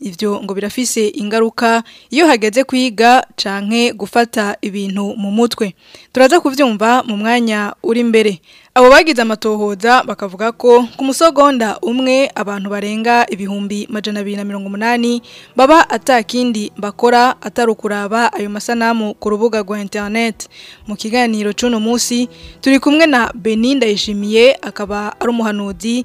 ibyo ngo birafise ingaruka iyo hageze kwiga canke gufata ibintu mu mutwe turaza kubyumva mu mwanya uri imbere Abo bagize amatohoza bakavuga ko ku musogonda umwe abantu barenga ibihumbi majana abiri na mirongo umunani baba atakindi bakora atari ukuraba ayo masanamu ku rubuga rwa internet mu kiganiro cy'uno munsi turi kumwe na Beni Ndayishimiye akaba ari umuhanuzi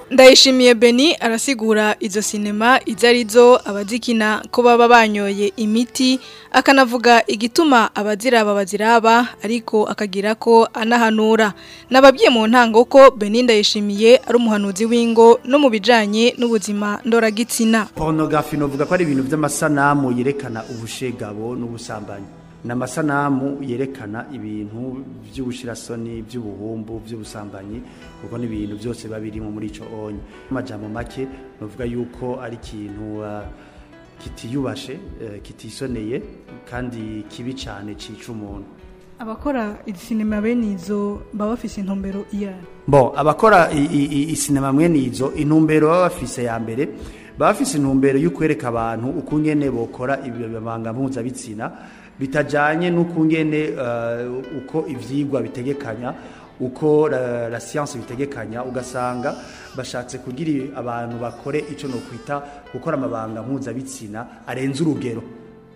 ndayishimiye beni arasigura izo sinema izo arizo abazikina ko baba banyoye imiti akanavuga igituma abaziraba baziraba ariko akagira ko anahanura nababwiye mu ntango ko beni ndayishimiye ari umuhanuzi w'ingo no mu bijyanye n'ubuzima ndoragitsina porunogarafi ni ko ari ibintu by'amasanamu yerekana ubushegabo n'ubusambanyi ni yerekana ibintu by'ubushirasoni by'ubuhumbu by'ubusambanyi kuko ni ibintu byose biba birimo muri icyo onye amajambo make bavuga yuko ari ikintu uh, kitiyubashe uh, kitisoneye kandi kibi cyane cyica umuntu abakora isinema bene izo baba bafise intumbero iya bo abakora isinema mwene izo intumbero baba bafise ya mbere bafise intumbero y'ukwereka abantu ukungene bokora ibibanga mpuzabitsina bitajyanye n'ukungene uh, uko ibyigwa bitegekanya uko la siyanse bitegekanya ugasanga bashatse kugira abantu bakore icyo ni ukwita gukora amabanga mpuzabitsina arenze urugero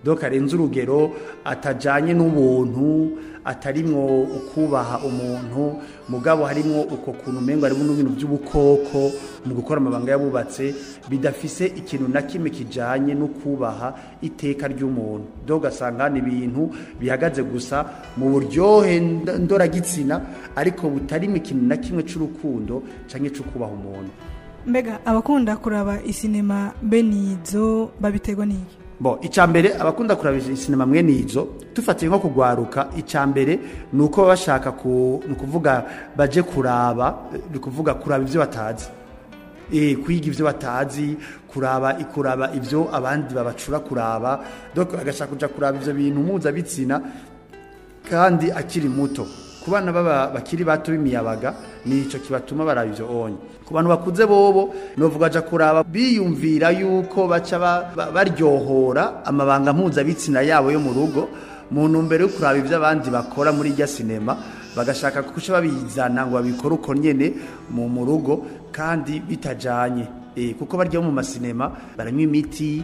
doka arenze urugero atajyanye n'ubuntu atarimwo ukubaha umuntu mugabo harimo uko kuntu umenya harimo n'ibintu by'ubukoko mu gukora amabanga yabubatse bidafise ikintu na kimwe kijyanye no iteka ry'umuntu doga ugasanga ni ibintu bihagaze gusa mu buryohe ndoragitsina ariko butarimo ikintu na kimwe cy'urukundo cyangwa cy'ukubaha umuntu mbega abakunda kuraba isinema benizo babiterwa n'iki bo icya abakunda kurabisha sinema mwene izo dufatiye nko kugwaruka icya mbere ni uko baba bashaka ni ukuvuga baje kuraba ni ukuvuga kuraba ibyo batazi e, kwiga ibyo batazi kuraba kuraba ibyo abandi babacura kuraba agashaka kujya kuraba ibyo bintu mpuzabitsina kandi akiri muto ku bana bakiri bato b'imiyabaga nicyo kibatuma onye ku bantu bakuze bobo novuga aja kuraba biyumvira yuko baca baryohora amabanga mpuzabitsina yabo yo mu rugo mu mbere yo kuraba ibyo abandi bakora muri irya sinema bagashaka kuca babizana ngo babikore uko nyine mu rugo kandi bitajyanye eh, kuko barya mu masinema baranywa imiti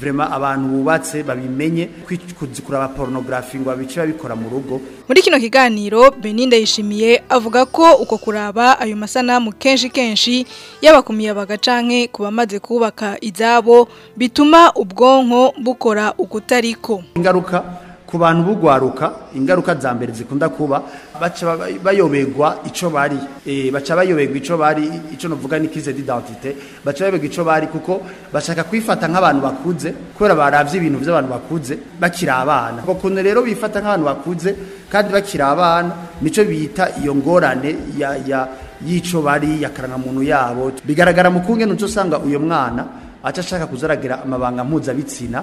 vrema abantu bubatse babimenye kuraba pornography ngo abice babikora mu rugo muri kino kiganiro Beninde yishimiye avuga ko uko kuraba ayo masanamu kenshi kenshi yabakumiye bagacanke kubamaze kubaka izabo bituma ubwonko bukora ukutariko ingaruka ku bantu bugwaruka ingaruka za mbere zikunda kuba baca bayobegwa icyo bari e, baca bayobegwa ico bari icyo navuga ni crise d'identité baca bayobegwa ico bari kuko bashaka kwifata nk'abantu bakuze kubera baravye ibintu by’abantu bakuze bakiri abana bakuntu rero bifata nk'abantu bakuze kandi bakiri abana nico bita iyo ngorane ya, ya yico bari ya karangamuntu yabo bigaragara mu kungene uco usanga uyu mwana aca ashaka kuzaragira amabanga mpuzabitsina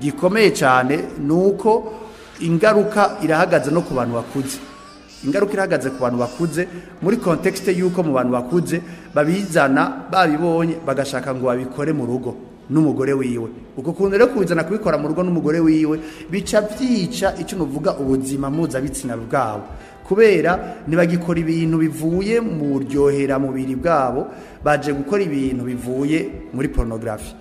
gikomeye cyane ni uko ingaruka irahagaze no ku bantu bakuze ingaruka irahagaze ku bantu bakuze muri kontekisite y'uko mu bantu bakuze babizana babibonye bagashaka ngo babikore mu rugo n'umugore wiwe uko kuntu rero kubizana kubikora mu rugo n'umugore wiwe bica byica icyo nuvuga ubuzima mpuzabitsina bwabo kubera ntibagikora ibintu bivuye mu buryoheramubiri bwabo baje gukora ibintu bivuye muri porunogarafi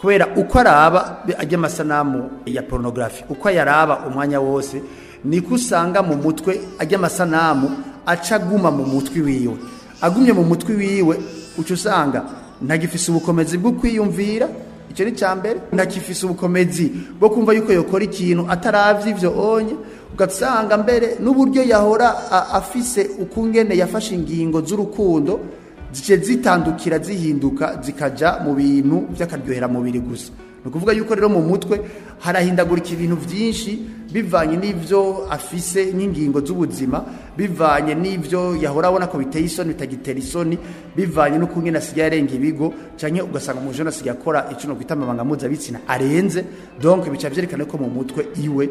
kubera uko araba ajya amasanamu ya porunogarafi uko yaraba umwanya wose niko usanga mu mutwe ajya amasanamu aca aguma mu mutwe wiwe agumye mu mutwe wiwe uca usanga ntagifise ubukomezi bwo kwiyumvira icyo ni mbere ntagifise ubukomezi bwo kumva yuko yakora ikintu ataravye ibyo onye ugasanga mbere n'uburyo yahora afise ukungene yafashe ingingo z'urukundo zice zitandukira zihinduka zikajya mu bintu by'akaryohera mubiri gusa ni ukuvuga yuko rero mu mutwe harahindagurika ibintu byinshi bivanye n'ibyo afise n'ingingo z'ubuzima bivanye n'ibyo yahora abona ko biteye isoni bitagitera isoni bivanye n'uko nyine asigaye arenga ibigo cyangwa ugasanga umujene asigaye akora icuno twita amabanga mpuzabitsina arenze donke bica byerekana ko mu mutwe iwe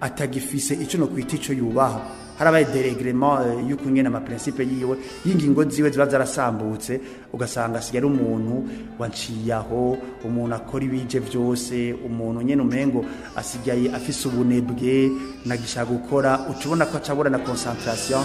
atagifise no kwita icyo yubaha harabaye dereglement yuko nyene ama yiwe y'ingingo ziwe ziba zarasambutse ugasanga asiye ari umuntu wanciyaho umuntu akora ibije byose umuntu nyene umengo asigaye afise ubunebwe nagisha gukora ucubona ko acabura na concentration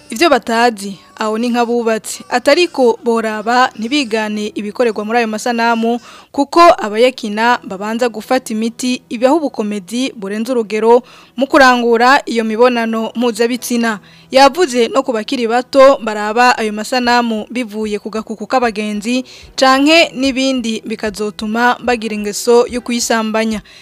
ibyo batazi aho ni nk'abubatsi atariko boraba ntibigane ibikorerwa muri ayo masanamu kuko abayakina babanza gufata imiti ibaho ubukomedi burenze urugero mu kurangura iyo mibonano mpuzabitsina yavuze no ku bakiri bato baraba ayo masanamu bivuye ku gakuku k'abagenzi canke n'ibindi bikazotuma bagira ingeso yo kuyisambanya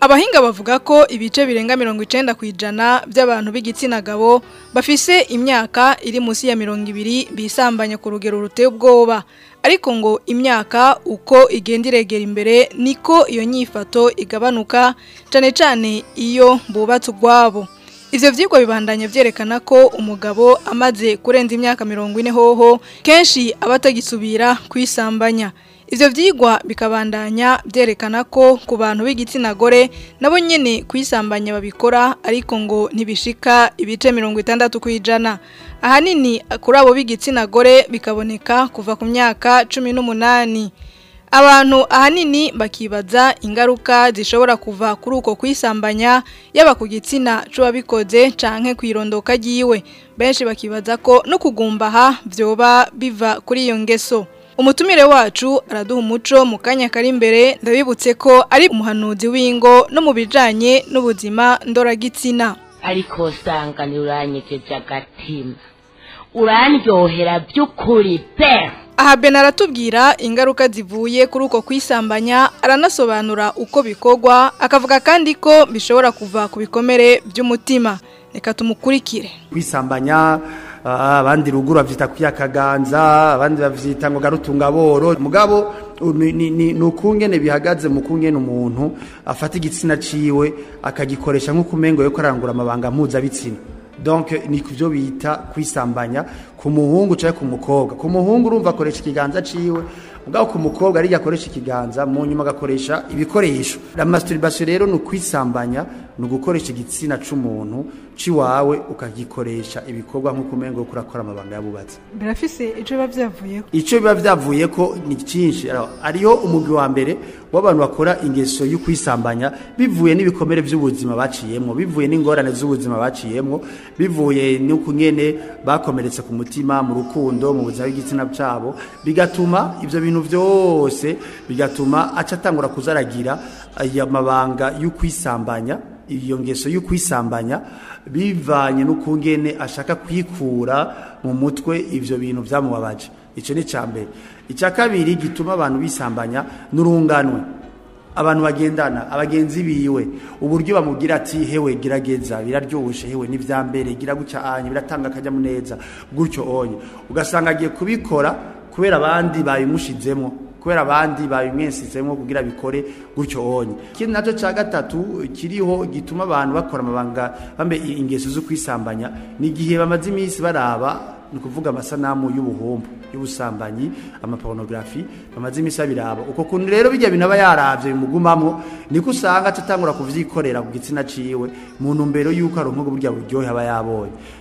abahinga bavuga ko ibice birenga mirongo icyenda ku ijana by'abantu b'igitsina gabo bafise imyaka iri munsi ya mirongo ibiri bisambanye ku rugero ruteye ubwoba ariko ngo imyaka uko igenda iregera imbere niko iyo nyifato igabanuka cyane cyane iyo bubatse ubwabo Ivyo vyigwa bibandanya vyerekana ko umugabo amaze kurenza imyaka mirongo ine hoho kenshi aba atagisubira kwisambanya Ivyo vyigwa bikabandanya byerekana ko ku bantu b'igitsina gore nabo nyene kwisambanya babikora ariko ngo ntibishika ibice mirongo 60 kwijana ahanini kuri abo b'igitsina gore bikaboneka kuva ku myaka cumi n’umunani. abantu ahanini bakibaza ingaruka zishobora kuva kuri uko kwisambanya yaba ku gitsina c'uwabikoze canke kwirondoka ryiwe benshi bakibaza ko no kugumbaha byoba biva kuri iyo ngeso umutumire wacu araduha umuco mu kanya kari imbere ndabibutse ko ari umuhanuzi w'ingo no mu bijanye n'ubuzima ndoragitsina ariko usanga ntiuranyegeje agatima urandyohera by'ukuri pe aha bena aratubwira ingaruka zivuye kuri uko kwisambanya aranasobanura uko bikogwa akavuga kandi ko bishobora kuva ku bikomere by'umutima reka tumukurikire kwisambanya ah, abandi ruguru babyita kuyakaganza abandi babyita ngo garutungaboro mugabo ni ukungene bihagaze mu kungene umuntu afata igitsina ciwe akagikoresha nk'uko umengo yo kurangura amabanga mpuzabitsina donc ni kubyo bita kwisambanya ku muhungu cyangwa ku mukobwa ku muhungu urumva akoresha ikiganza ciwe ubwaho ku mukobwa ariyo akoresha ikiganza mu nyuma agakoresha ibikoresho la masturbation rero ni ukwisambanya ni ugukoresha igitsina cy'umuntu ciwawe ukagikoresha ibikorwa nk'uko umenga ko urakora amabanga yabubatse birafise ico biba vyavuyeko ico biba vyavuyeko ni cyinshi ariyo umugwi wa mbere w'abantu bakora ingeso yo kwisambanya bivuye n'ibikomere by'ubuzima baciyemo bivuye n'ingorane z'ubuzima baciyemo bivuye n'uko nyene bakomeretse ku mutima mitima mu rukundo mu buzima bw'igitsina cyabo bigatuma ibyo bintu byose bigatuma aca atangura kuzaragira aya mabanga yukwisambanya kwisambanya iyo ngeso yo kwisambanya bivanye n'ukungene ashaka kwikura mu mutwe ibyo bintu byamubabaje icyo ni cya mbere icya kabiri gituma abantu bisambanya n'urunganwe abantu bagendana abagenzi biwe uburyo bamubwira ati hewe girageza biraryoshe hewe n'ibya mbere gira gutya anya biratanga akanyamuneza gutyo onye ugasanga agiye kubikora kubera abandi babimushizemo kubera abandi babimwesizemo kugira bikore gutyo onye ikindi nacyo cya gatatu kiriho gituma abantu bakora amabanga bambe ingeso zo kwisambanya ni igihe bamaze iminsi baraba ni ukuvuga amasanamu y'ubuhombo y'ubusambanyi amaporunogarafi bamaze iminsi babiraba uko kuntu rero bijya binaba yarabye bimugumamo ko usanga atangura kuvyikorera ku gitsina ciwe mu ntumbero y'uko aronka burya buryohe aba yabonye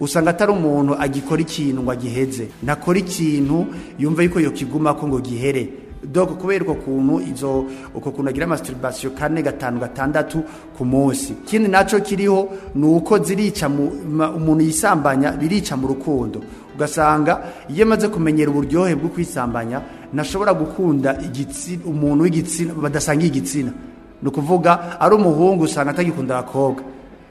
usanga atari umuntu agikora ikintu ngo agiheze nakora ikintu yumva yuko yo kiguma ko ngo gihere doko kubera uko kuntu izo uko kuntu agira amasitibasiyo kane gatanu gatandatu ku munsi ikindi nacyo kiriho ni uko zirica umuntu yisambanya birica mu rukundo ugasanga iyo amaze kumenyera uburyohe bwo kwisambanya ntashobora gukunda umuntu w'igitsina badasangiye igitsina ni ukuvuga ari umuhungu usanga atagikunda abakobwa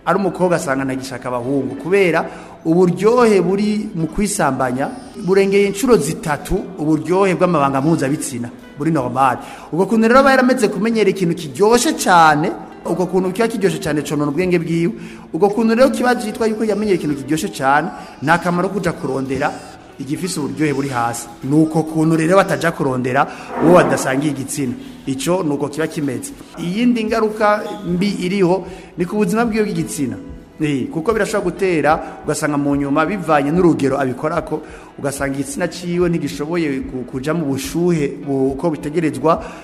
ari umukobwa asanga ntagishaka abahungu kubera uburyohe buri mu kwisambanya burengeye inshuro zitatu uburyohe bw'amabanga mpuzabitsina muri normal ubwo kuntu rero aba yarametse kumenyera ikintu kiryoshye cyane ubwo kuntu kiba kiryoshye cyane conona ubwenge bwiwe ubwo kuntu rero kiba cyitwa yuko yamenyera ikintu kiryoshye cyane nta kamaro kujya kurondera igifise uburyohe buri hasi ni uko kuntu rero batajya kurondera uwo badasangiye igitsina icyo ni uko kiba kimeze iyindi ngaruka mbi iriho ni ku buzima bw'iyo bw'igitsina Eh, kuko birashobora gutera ugasanga mu nyuma bivanye n'urugero abikora ko ugasanga igitsina cyiwe ntigishoboye kujya mu bushuhe uko bitegerezwa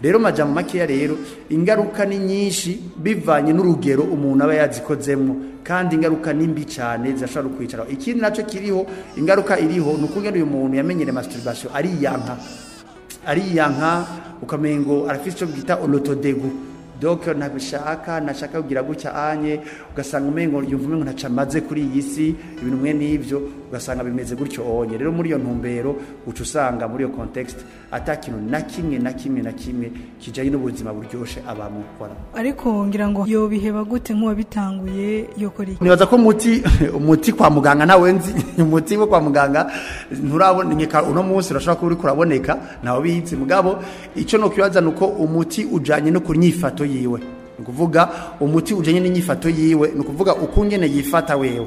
rero majya mu makeya rero ingaruka ni nyinshi bivanye n'urugero umuntu aba yazikozemo kandi ingaruka nimbi cyane zishobora kwicara ikindi nacyo kiriho ingaruka iriho ni ukubwira uyu muntu yamenyere masturbation ariyanka ariyanka ukamenya ngo arafite icyo bita orotodegu doke ntabishaka nashaka kugira gutya anye ugasanga umengo yumva umengo ntaca amaze kuri iyi si ibintu umwe n'ibyo ugasanga bimeze gutyo onye rero muri iyo ntumbero uca usanga muri iyo kontekisite atakintu na kimwe na kimwe na kimwe kijyanye n'ubuzima buryoshye abamukora ariko ngira ngo yo biheba gute nk'uwabitanguye yo nibaza ko umuti umuti kwa muganga nawe nzi umuti wo kwa muganga nturaboneka uno munsi urashobora kuba uri kuraboneka ntawe bihinze mugabo icyo ni ukibaza ni uko umuti ujyanye no ku nyifato yiwe ni ukuvuga umuti ujyanye n'inyifato yiwe ni ukuvuga uko ungene yifata wewe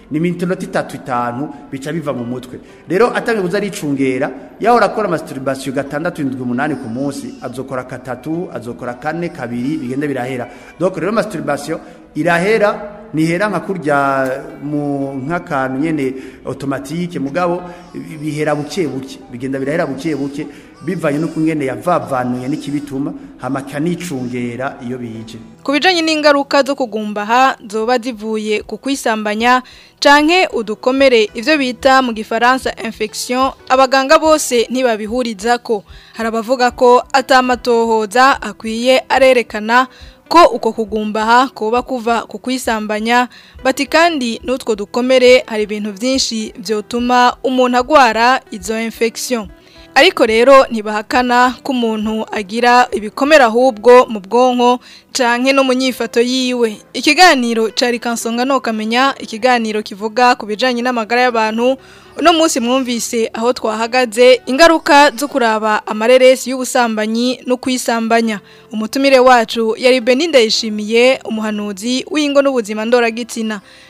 ni iminota itatu itanu bica biva mu mutwe rero atanga kuza aricungera yahora akora amasitubasiyo gatandatu indwi umunani ku munsi azokora gatatu azokora kane kabiri bigenda birahera doko rero amasitubasiyo irahera nihera nka kurya mu nk'akantu nyine otomatike mugabo bihera buke buke bigenda birahera buke buke bivanye n'uko ngene yavavanuye n'ikibituma hama kanicungera iyo bije ku bijanye n'ingaruka zo kugumbaha zoba zivuye kukwisambanya canke udukomere ivyo bita mu gifaransa infection abaganga bose ntibabihurizako harabavuga ko atamatohoza akwiye arerekana ko uko kugumbaha kuba kuva kukwisambanya. bati kandi n'utwo dukomere hari ibintu byinshi byotuma umuntu agwara izo infection ariko rero ntibahakana ko umuntu agira ibikomera ahubwo mu bwonko canke no mu nyifato yiwe ikiganiro cari kansonga no ukamenya ikiganiro kivuga ku bijanye n'amagara y'abantu uno munsi mwumvise aho twahagaze ingaruka zo kuraba amareresi y'ubusambanyi no kwisambanya umutumire wacu yari Beninda yishimiye umuhanuzi w'ingo n'ubuzima ndoragitsina